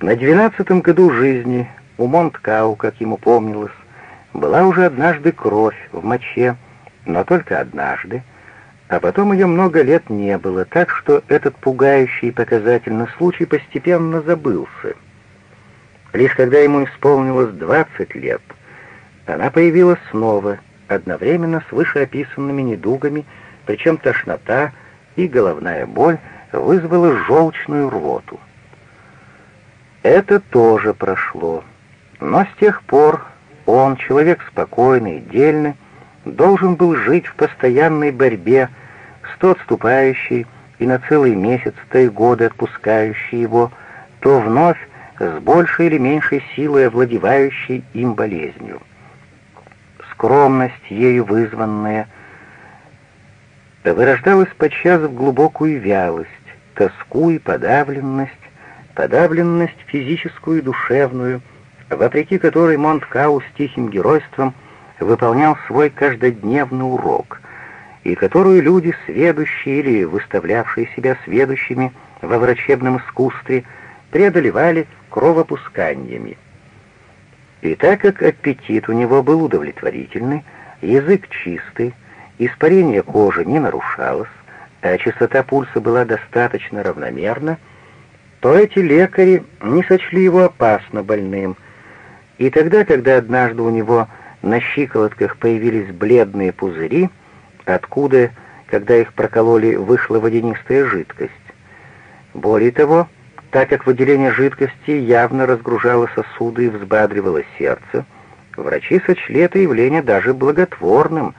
На двенадцатом году жизни у Монткау, как ему помнилось, была уже однажды кровь в моче, но только однажды, а потом ее много лет не было, так что этот пугающий и показательный случай постепенно забылся. Лишь когда ему исполнилось двадцать лет, она появилась снова, одновременно с вышеописанными недугами, причем тошнота и головная боль вызвала желчную рвоту. Это тоже прошло, но с тех пор он, человек спокойный, дельный, должен был жить в постоянной борьбе с то отступающей и на целый месяц, то и годы отпускающей его, то вновь с большей или меньшей силой овладевающей им болезнью. Скромность, ею вызванная, вырождалась подчас в глубокую вялость, тоску и подавленность, подавленность физическую и душевную, вопреки которой Монткау с тихим геройством выполнял свой каждодневный урок, и которую люди, сведущие или выставлявшие себя сведущими во врачебном искусстве, преодолевали кровопусканиями. И так как аппетит у него был удовлетворительный, язык чистый, испарение кожи не нарушалось, а частота пульса была достаточно равномерна, то эти лекари не сочли его опасно больным. И тогда, когда однажды у него на щиколотках появились бледные пузыри, откуда, когда их прокололи, вышла водянистая жидкость. Более того, так как выделение жидкости явно разгружало сосуды и взбадривало сердце, врачи сочли это явление даже благотворным,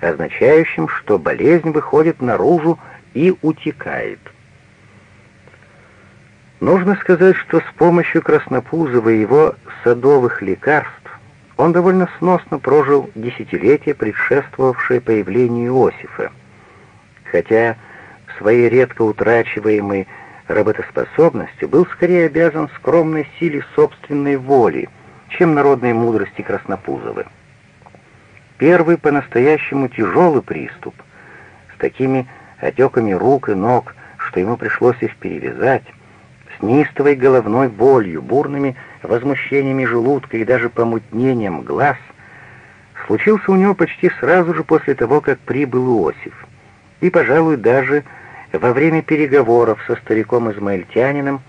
означающим, что болезнь выходит наружу и утекает. Нужно сказать, что с помощью Краснопузова и его садовых лекарств он довольно сносно прожил десятилетия, предшествовавшее появлению Иосифа. Хотя своей редко утрачиваемой работоспособностью был скорее обязан скромной силе собственной воли, чем народной мудрости Краснопузова. Первый по-настоящему тяжелый приступ, с такими отеками рук и ног, что ему пришлось их перевязать, неистовой головной болью, бурными возмущениями желудка и даже помутнением глаз, случился у него почти сразу же после того, как прибыл Иосиф, и, пожалуй, даже во время переговоров со стариком-измаильтянином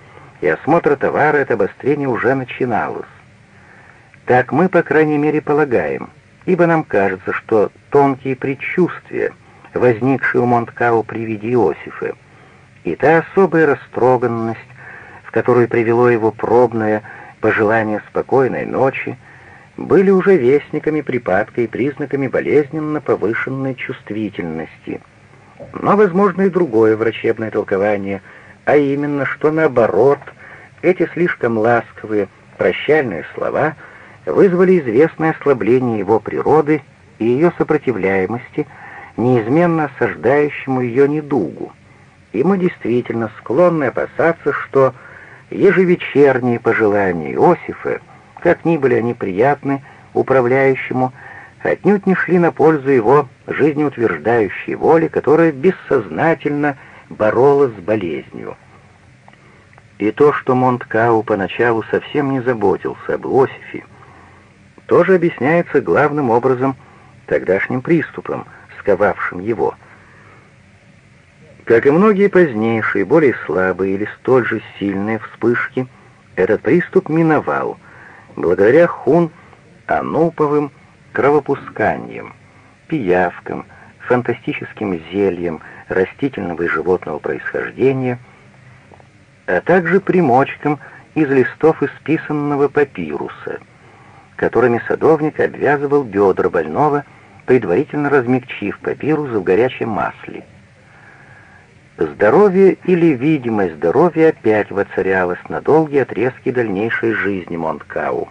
и осмотра товара это обострение уже начиналось. Так мы, по крайней мере, полагаем, ибо нам кажется, что тонкие предчувствия, возникшие у Монткау при виде Иосифа, и та особая растроганность, которую привело его пробное пожелание спокойной ночи, были уже вестниками припадка и признаками болезненно повышенной чувствительности. Но возможно и другое врачебное толкование, а именно, что наоборот, эти слишком ласковые прощальные слова вызвали известное ослабление его природы и ее сопротивляемости неизменно осаждающему ее недугу. И мы действительно склонны опасаться, что ежевечерние пожелания Иосифа, как ни были они приятны управляющему, отнюдь не шли на пользу его жизнеутверждающей воли, которая бессознательно боролась с болезнью. И то, что Монткау поначалу совсем не заботился об Иосифе, тоже объясняется главным образом тогдашним приступом, сковавшим его — как и многие позднейшие, более слабые или столь же сильные вспышки, этот приступ миновал, благодаря хун ануповым кровопусканиям, пиявкам, фантастическим зельям растительного и животного происхождения, а также примочкам из листов исписанного папируса, которыми садовник обвязывал бедра больного, предварительно размягчив папирус в горячем масле. Здоровье или видимость здоровья опять воцарялось на долгие отрезки дальнейшей жизни Монткау,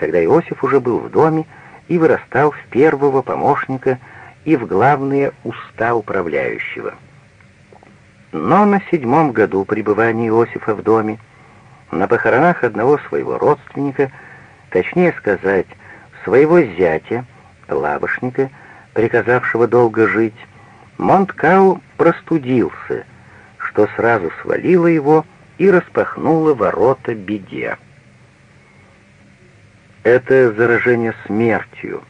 когда Иосиф уже был в доме и вырастал в первого помощника и в главные уста управляющего. Но на седьмом году пребывания Иосифа в доме, на похоронах одного своего родственника, точнее сказать, своего зятя, лавошника, приказавшего долго жить, Монткау простудился, что сразу свалило его и распахнула ворота беде. Это заражение смертью,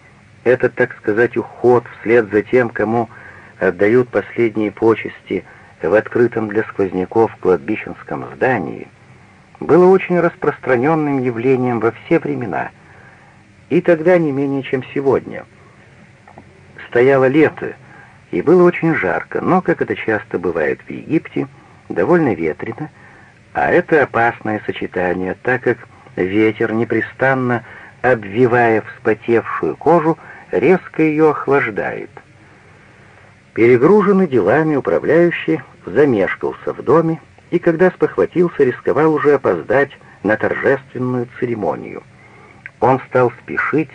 это, так сказать, уход вслед за тем, кому отдают последние почести в открытом для сквозняков кладбищенском здании, было очень распространенным явлением во все времена, и тогда не менее, чем сегодня. Стояло лето, и было очень жарко, но, как это часто бывает в Египте, довольно ветрено, а это опасное сочетание, так как ветер, непрестанно обвивая вспотевшую кожу, резко ее охлаждает. Перегруженный делами управляющий замешкался в доме, и когда спохватился, рисковал уже опоздать на торжественную церемонию. Он стал спешить,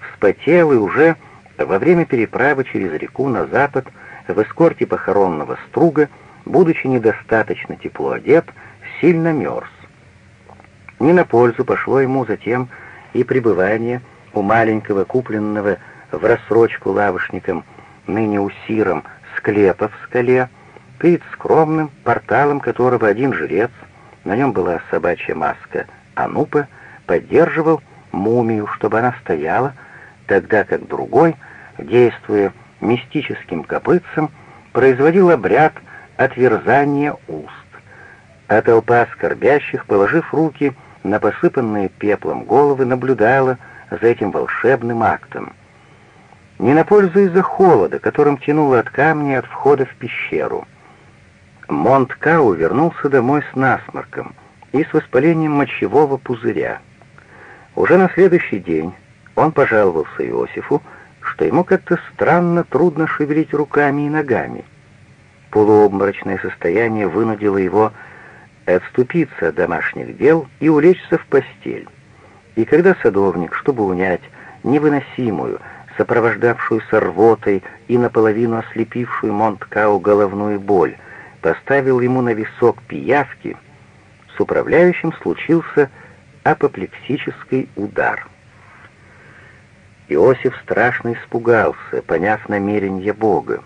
вспотел и уже во время переправы через реку на запад в эскорте похоронного струга, будучи недостаточно тепло одет, сильно мерз. Не на пользу пошло ему затем и пребывание у маленького купленного в рассрочку лавочником, ныне усиром, склепа в скале, перед скромным порталом которого один жрец, на нем была собачья маска Анупа, поддерживал мумию, чтобы она стояла, тогда как другой, действуя мистическим копытцем, производил обряд отверзания уст. А толпа скорбящих, положив руки на посыпанные пеплом головы, наблюдала за этим волшебным актом. Не на пользу из-за холода, которым тянуло от камня от входа в пещеру. Монткау вернулся домой с насморком и с воспалением мочевого пузыря. Уже на следующий день он пожаловался Иосифу, что ему как-то странно трудно шевелить руками и ногами. Полуобморочное состояние вынудило его отступиться от домашних дел и улечься в постель. И когда садовник, чтобы унять невыносимую, сопровождавшуюся рвотой и наполовину ослепившую Монткау головную боль, поставил ему на висок пиявки, с управляющим случился апоплексический удар. Иосиф страшно испугался, поняв намерение Бога.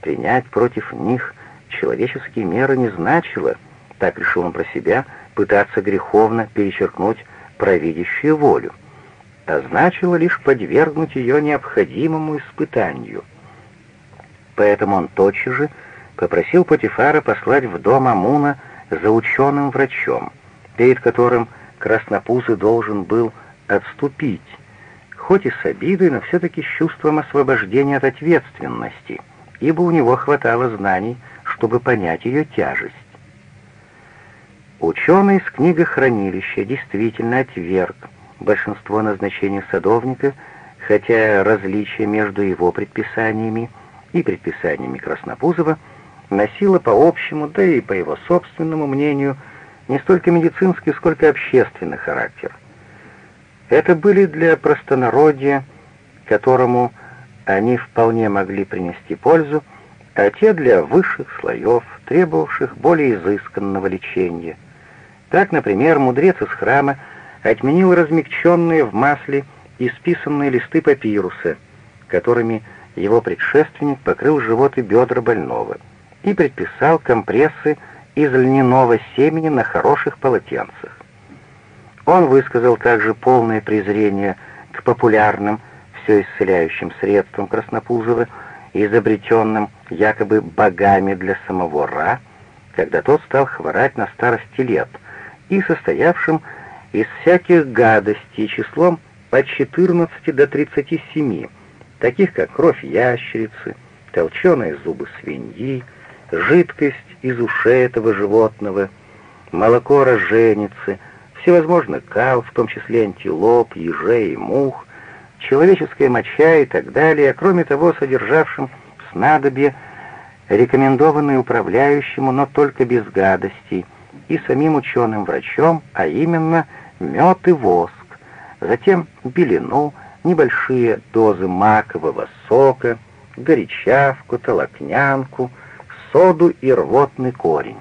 Принять против них человеческие меры не значило, так решил он про себя, пытаться греховно перечеркнуть провидящую волю, а значило лишь подвергнуть ее необходимому испытанию. Поэтому он тотчас же попросил Патифара послать в дом Амуна за ученым-врачом, перед которым Краснопузый должен был отступить, хоть и с обидой, но все-таки с чувством освобождения от ответственности, ибо у него хватало знаний, чтобы понять ее тяжесть. Ученый из книгохранилища действительно отверг большинство назначений садовника, хотя различия между его предписаниями и предписаниями Краснопузова носило по общему, да и по его собственному мнению, не столько медицинский, сколько общественный характер. Это были для простонародья, которому они вполне могли принести пользу, а те для высших слоев, требовавших более изысканного лечения. Так, например, мудрец из храма отменил размягченные в масле и списанные листы папируса, которыми его предшественник покрыл живот и бедра больного, и предписал компрессы из льняного семени на хороших полотенцах. Он высказал также полное презрение к популярным, все исцеляющим средствам Краснопузова, изобретенным якобы богами для самого Ра, когда тот стал хворать на старости лет, и состоявшим из всяких гадостей числом от 14 до 37, таких как кровь ящерицы, толченые зубы свиньи, жидкость из ушей этого животного, молоко роженицы, всевозможный кал, в том числе антилоп, ежей мух, человеческая моча и так далее, а кроме того содержавшим снадобье, рекомендованное управляющему, но только без гадостей, и самим ученым-врачом, а именно мед и воск, затем белину, небольшие дозы макового сока, горячавку, толокнянку — соду и рвотный корень.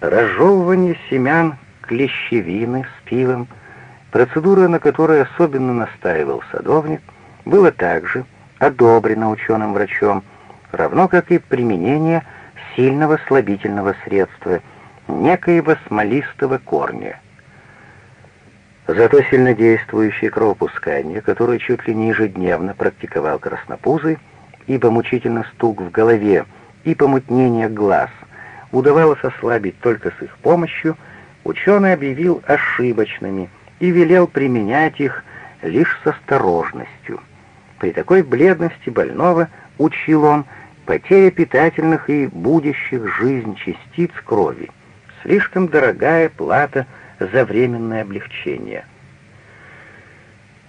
Разжевывание семян клещевины с пивом, процедура, на которой особенно настаивал садовник, было также одобрено ученым-врачом, равно как и применение сильного слабительного средства, некоего смолистого корня. Зато сильнодействующее кровопускание, которое чуть ли не ежедневно практиковал краснопузый, ибо мучительно стук в голове и помутнение глаз удавалось ослабить только с их помощью, ученый объявил ошибочными и велел применять их лишь с осторожностью. При такой бледности больного, учил он, потеря питательных и будущих жизнь частиц крови — слишком дорогая плата за временное облегчение.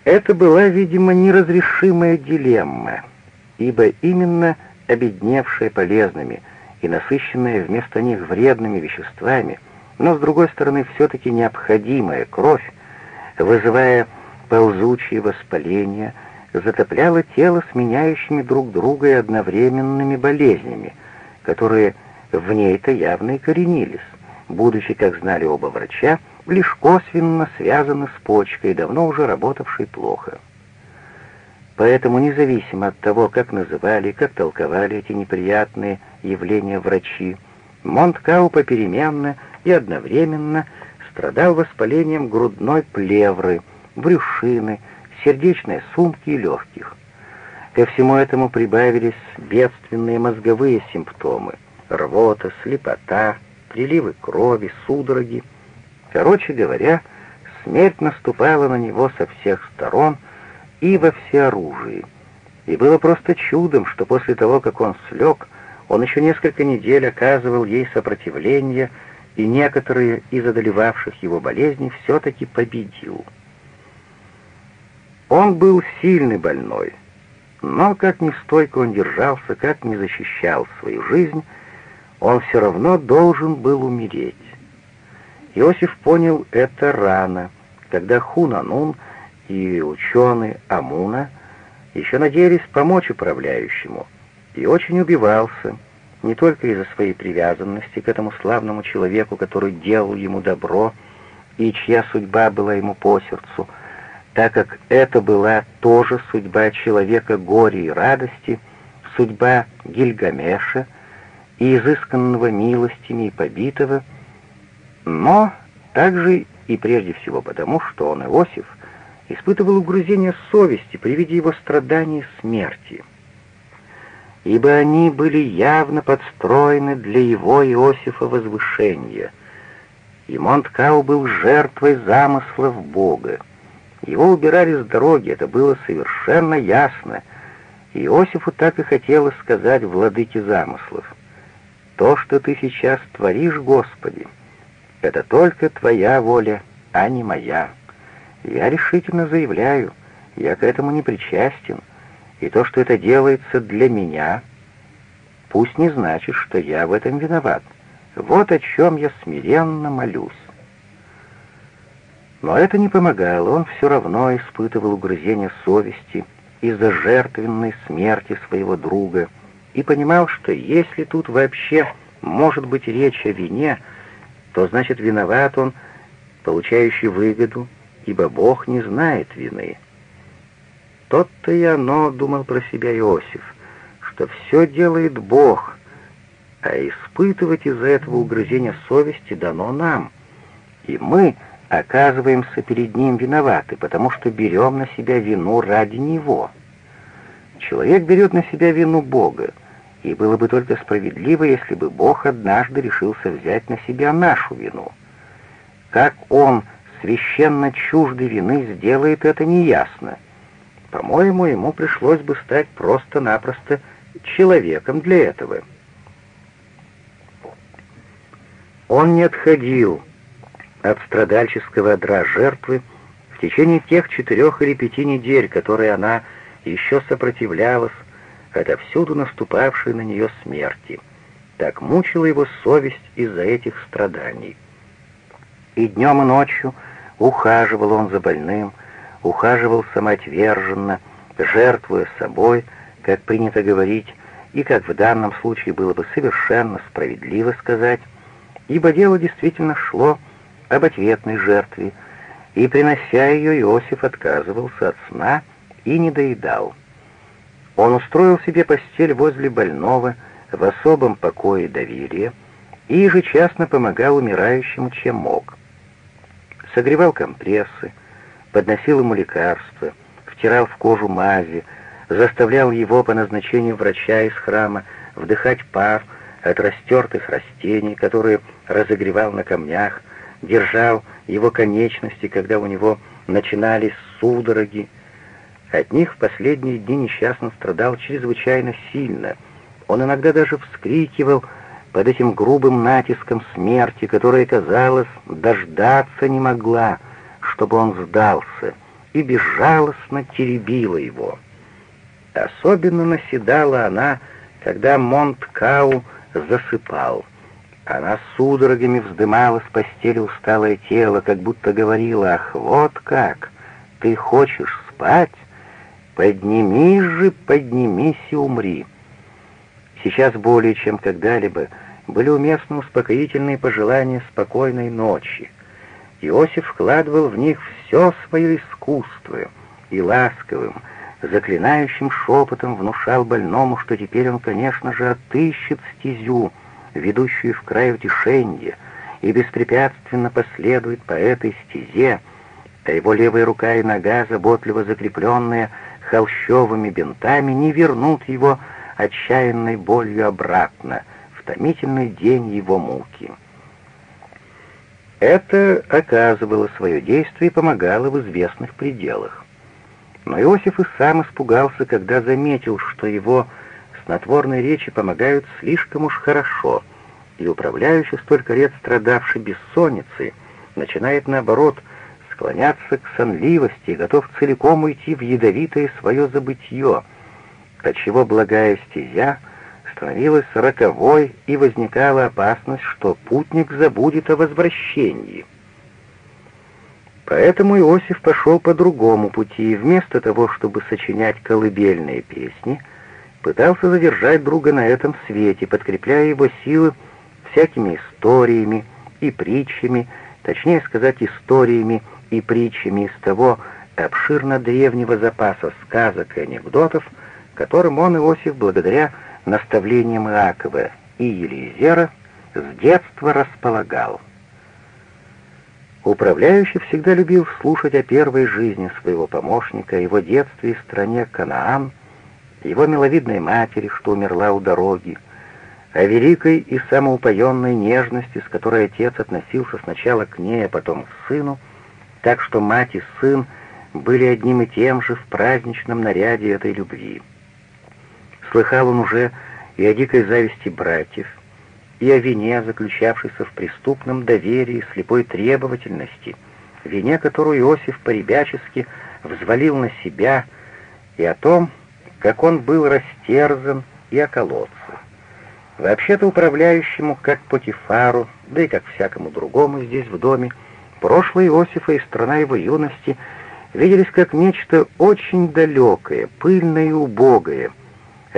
Это была, видимо, неразрешимая дилемма, ибо именно обедневшая полезными и насыщенная вместо них вредными веществами, но, с другой стороны, все-таки необходимая кровь, вызывая ползучие воспаления, затопляла тело сменяющими друг друга и одновременными болезнями, которые в ней-то явно и коренились, будучи, как знали оба врача, лишь косвенно связаны с почкой, давно уже работавшей плохо. Поэтому, независимо от того, как называли, как толковали эти неприятные явления врачи, Монткау попеременно и одновременно страдал воспалением грудной плевры, брюшины, сердечной сумки и легких. Ко всему этому прибавились бедственные мозговые симптомы — рвота, слепота, приливы крови, судороги — Короче говоря, смерть наступала на него со всех сторон и во всеоружии. И было просто чудом, что после того, как он слег, он еще несколько недель оказывал ей сопротивление, и некоторые из одолевавших его болезней все-таки победил. Он был сильный больной, но как ни стойко он держался, как ни защищал свою жизнь, он все равно должен был умереть. Иосиф понял это рано, когда Хунанун и ученый Амуна еще надеялись помочь управляющему, и очень убивался, не только из-за своей привязанности к этому славному человеку, который делал ему добро, и чья судьба была ему по сердцу, так как это была тоже судьба человека горя и радости, судьба Гильгамеша и изысканного милостями и побитого — но также и прежде всего потому, что он, Иосиф, испытывал угрызение совести при виде его страданий и смерти, ибо они были явно подстроены для его Иосифа возвышения, и Монткау был жертвой замыслов Бога. Его убирали с дороги, это было совершенно ясно, Иосифу так и хотелось сказать владыке замыслов, «То, что ты сейчас творишь, Господи, — это только твоя воля, а не моя. Я решительно заявляю, я к этому не причастен, и то, что это делается для меня, пусть не значит, что я в этом виноват. Вот о чем я смиренно молюсь. Но это не помогало, он все равно испытывал угрызение совести из-за жертвенной смерти своего друга и понимал, что если тут вообще может быть речь о вине, то значит виноват он, получающий выгоду, ибо Бог не знает вины. Тот-то и оно, думал про себя Иосиф, что все делает Бог, а испытывать из-за этого угрызения совести дано нам, и мы оказываемся перед Ним виноваты, потому что берем на себя вину ради Него. Человек берет на себя вину Бога, и было бы только справедливо, если бы Бог однажды решился взять на себя нашу вину. Как Он, священно чуждой вины, сделает это неясно. По-моему, ему пришлось бы стать просто-напросто человеком для этого. Он не отходил от страдальческого одра жертвы в течение тех четырех или пяти недель, которые она еще сопротивлялась, отовсюду наступавшей на нее смерти. Так мучила его совесть из-за этих страданий. И днем и ночью ухаживал он за больным, ухаживал самоотверженно, жертвуя собой, как принято говорить, и как в данном случае было бы совершенно справедливо сказать, ибо дело действительно шло об ответной жертве, и, принося ее, Иосиф отказывался от сна и не доедал. Он устроил себе постель возле больного в особом покое доверия, и ежечасно помогал умирающему, чем мог. Согревал компрессы, подносил ему лекарства, втирал в кожу мази, заставлял его по назначению врача из храма вдыхать пар от растертых растений, которые разогревал на камнях, держал его конечности, когда у него начинались судороги. От них в последние дни несчастно страдал чрезвычайно сильно. Он иногда даже вскрикивал под этим грубым натиском смерти, которая, казалось, дождаться не могла, чтобы он сдался, и безжалостно теребила его. Особенно наседала она, когда Монткау засыпал. Она судорогами вздымала с постели усталое тело, как будто говорила, «Ах, вот как! Ты хочешь спать? Поднимись же, поднимись и умри!» Сейчас более чем когда-либо были уместны успокоительные пожелания спокойной ночи. Иосиф вкладывал в них все свое искусство и ласковым, заклинающим шепотом внушал больному, что теперь он, конечно же, отыщет стезю, ведущую в край утешения, и беспрепятственно последует по этой стезе, а его левая рука и нога, заботливо закрепленные холщовыми бинтами, не вернут его отчаянной болью обратно в томительный день его муки. Это оказывало свое действие и помогало в известных пределах. Но Иосиф и сам испугался, когда заметил, что его снотворные речи помогают слишком уж хорошо, и управляющий, столько лет страдавший бессонницей, начинает, наоборот, склоняться к сонливости и готов целиком уйти в ядовитое свое забытье, отчего благая стезя становилась роковой и возникала опасность, что путник забудет о возвращении. Поэтому Иосиф пошел по другому пути и вместо того, чтобы сочинять колыбельные песни, пытался задержать друга на этом свете, подкрепляя его силы всякими историями и притчами, точнее сказать, историями и притчами из того обширно древнего запаса сказок и анекдотов, которым он, Иосиф, благодаря наставлениям Иакова и Елизера, с детства располагал. Управляющий всегда любил слушать о первой жизни своего помощника, его детстве в стране Канаан, его миловидной матери, что умерла у дороги, о великой и самоупоенной нежности, с которой отец относился сначала к ней, а потом к сыну, так что мать и сын были одним и тем же в праздничном наряде этой любви. Слыхал он уже и о дикой зависти братьев, и о вине, заключавшейся в преступном доверии, слепой требовательности, вине, которую Иосиф поребячески взвалил на себя, и о том, как он был растерзан и околотся. Вообще-то управляющему, как Потифару, да и как всякому другому здесь в доме, прошлое Иосифа и страна его юности виделись как нечто очень далекое, пыльное и убогое —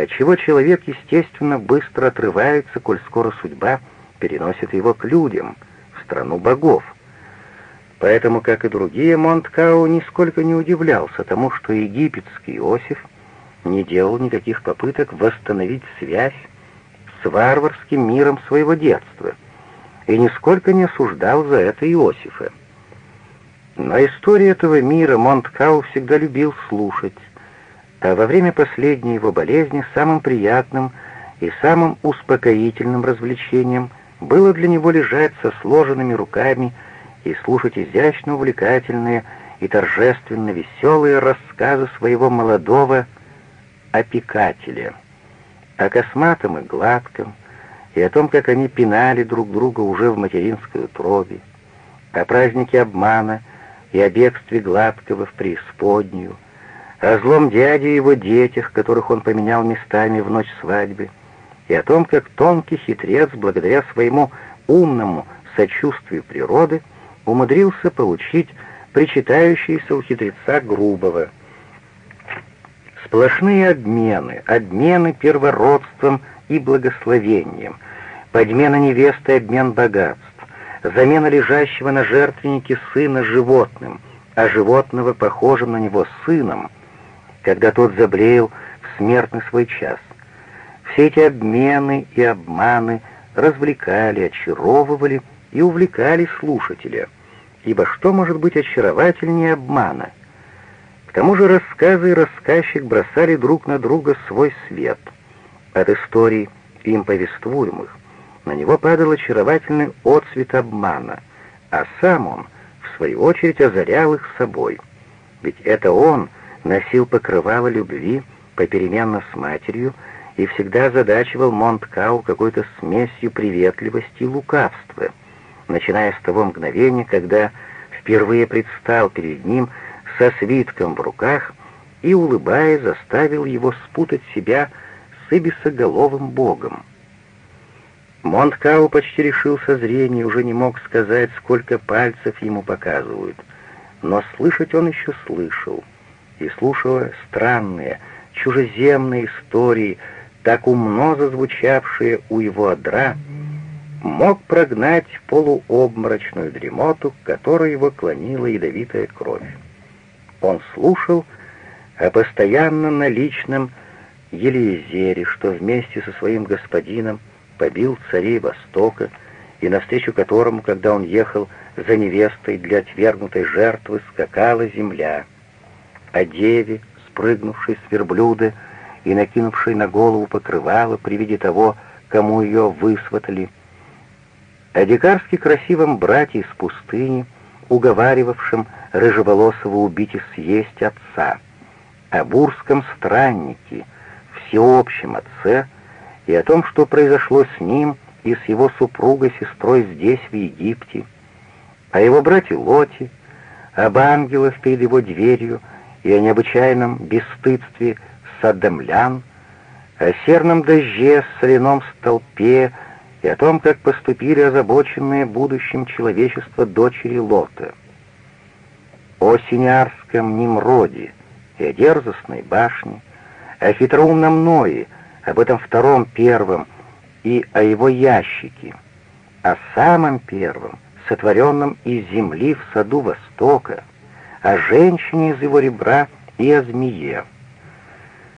отчего человек, естественно, быстро отрывается, коль скоро судьба переносит его к людям, в страну богов. Поэтому, как и другие, Монткау нисколько не удивлялся тому, что египетский Иосиф не делал никаких попыток восстановить связь с варварским миром своего детства и нисколько не осуждал за это Иосифа. Но историю этого мира Монткау всегда любил слушать, а во время последней его болезни самым приятным и самым успокоительным развлечением было для него лежать со сложенными руками и слушать изящно увлекательные и торжественно веселые рассказы своего молодого опекателя. О косматом и гладком, и о том, как они пинали друг друга уже в материнской утробе, о празднике обмана и о бегстве гладкого в преисподнюю, о злом дяде и его детях, которых он поменял местами в ночь свадьбы, и о том, как тонкий хитрец, благодаря своему умному сочувствию природы, умудрился получить причитающиеся у хитреца грубого. Сплошные обмены, обмены первородством и благословением, подмена невесты обмен богатств, замена лежащего на жертвеннике сына животным, а животного похожим на него сыном — когда тот заблеял в смертный свой час. Все эти обмены и обманы развлекали, очаровывали и увлекали слушателя, ибо что может быть очаровательнее обмана? К тому же рассказы и рассказчик бросали друг на друга свой свет. От историй им повествуемых на него падал очаровательный отцвет обмана, а сам он, в свою очередь, озарял их собой. Ведь это он носил покрывало любви попеременно с матерью и всегда задачивал Монткау какой-то смесью приветливости и лукавства, начиная с того мгновения, когда впервые предстал перед ним со свитком в руках и, улыбаясь, заставил его спутать себя с ибисоголовым богом. Монткау почти решился зрение, уже не мог сказать, сколько пальцев ему показывают, но слышать он еще слышал, и слушая странные, чужеземные истории, так умно зазвучавшие у его одра, мог прогнать полуобморочную дремоту, к которой его клонила ядовитая кровь. Он слушал о постоянно наличном Елизере, что вместе со своим господином побил царей Востока, и навстречу которому, когда он ехал за невестой для отвергнутой жертвы, скакала земля. О деве, спрыгнувшей с верблюда и накинувшей на голову покрывало при виде того, кому ее высватали. О дикарски красивом брате из пустыни, уговаривавшем рыжеволосого убить и съесть отца. О бурском страннике, всеобщем отце, и о том, что произошло с ним и с его супругой-сестрой здесь, в Египте, о его брате Лоте, об ангелах перед его дверью и о необычайном бесстыдстве саддамлян, о серном дожде, соляном столпе и о том, как поступили озабоченные будущим человечества дочери Лота, о синярском Немроде и о дерзостной башне, о хитроумном Ное, об этом втором первом и о его ящике, о самом первом, сотворенном из земли в саду Востока, о женщине из его ребра и о змее —